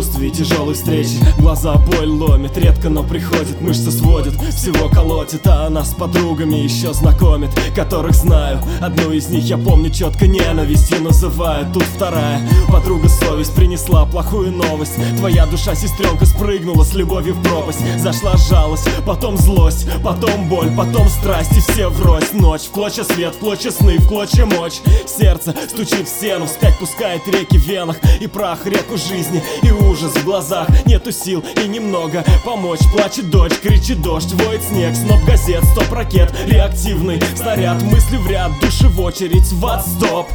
тяжелой встречи. Глаза боль ломит, редко, но приходит Мышцы сводит, всего колотит А она с подругами еще знакомит Которых знаю, одну из них я помню четко Ненавистью называют, тут вторая. Подруга совесть принесла плохую новость. Твоя душа, сестренка, спрыгнула с любовью в пропасть. Зашла жалость, потом злость, потом боль, потом страсть И все врозь, ночь, в клочья свет, в клочья сны, в клочья мочь. Сердце стучит в стену, вспять пускает реки в венах И прах реку жизни, и ужас в глазах. Нету сил и немного. Помочь Плачет дочь, кричит дождь, воет снег. Сноп газет, стоп ракет, реактивный снаряд. Мысли в ряд, души в очередь, в ад, стоп.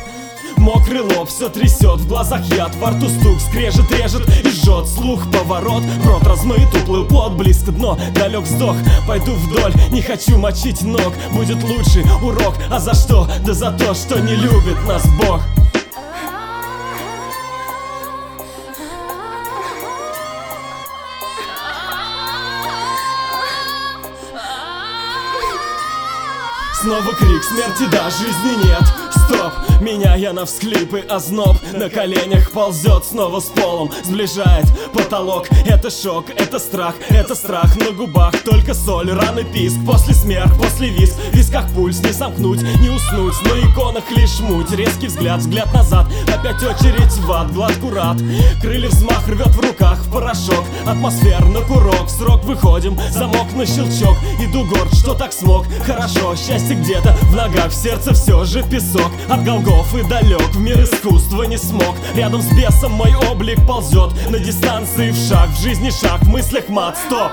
Мокрый лоб, все трясет, в глазах яд, во рту стук, скрежет, режет и жжет Слух, поворот, рот размыт, уплыл плод, близко дно, далек вздох Пойду вдоль, не хочу мочить ног, будет лучший урок. А за что? Да за то, что не любит нас Бог Снова крик смерти, да, жизни нет. Стоп, меня я на всхлипы озноб На коленях ползет снова с полом. Сближает потолок. Это шок, это страх, это страх. На губах только соль, раны писк. После смерх, после виск. В висках пульс не сомкнуть, не уснуть. На иконах лишь муть. Резкий взгляд, взгляд назад. Опять очередь в ад, глад курат. Крылья взмах рвет в руках в порошок. Атмосфер на курок, срок выходим. Замок на щелчок, иду горд, что так смог. Хорошо, счастье где-то в ногах. В сердце все же песок. От голгов и далек в мир искусства не смог. Рядом с бесом мой облик ползет На дистанции в шаг, в жизни шаг. В мыслях мат, стоп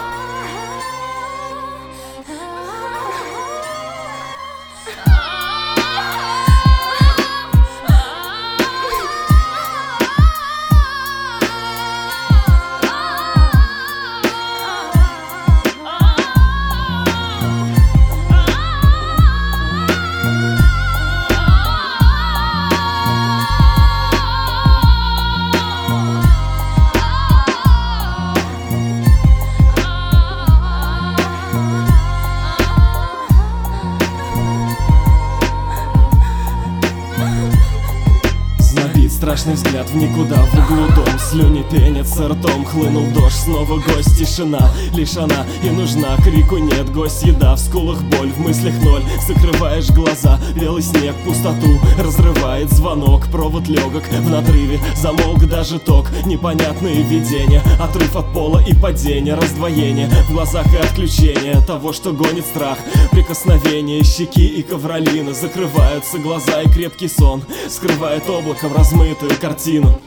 страшный взгляд в никуда В углу дом, слюни пенятся ртом Хлынул дождь, снова гость, тишина. Лишь она и нужна, крику нет Гость еда, в скулах боль, в мыслях ноль. Закрываешь глаза, белый снег Пустоту разрывает звонок. Провод легок в надрыве Замолк даже ток, непонятные видения Отрыв от пола и падение Раздвоение в глазах и отключение Того, что гонит страх. Прикосновение щеки и ковролина Закрываются глаза и крепкий сон Скрывает облако в размытую картину